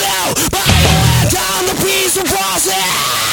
you, but I let down the piece of process.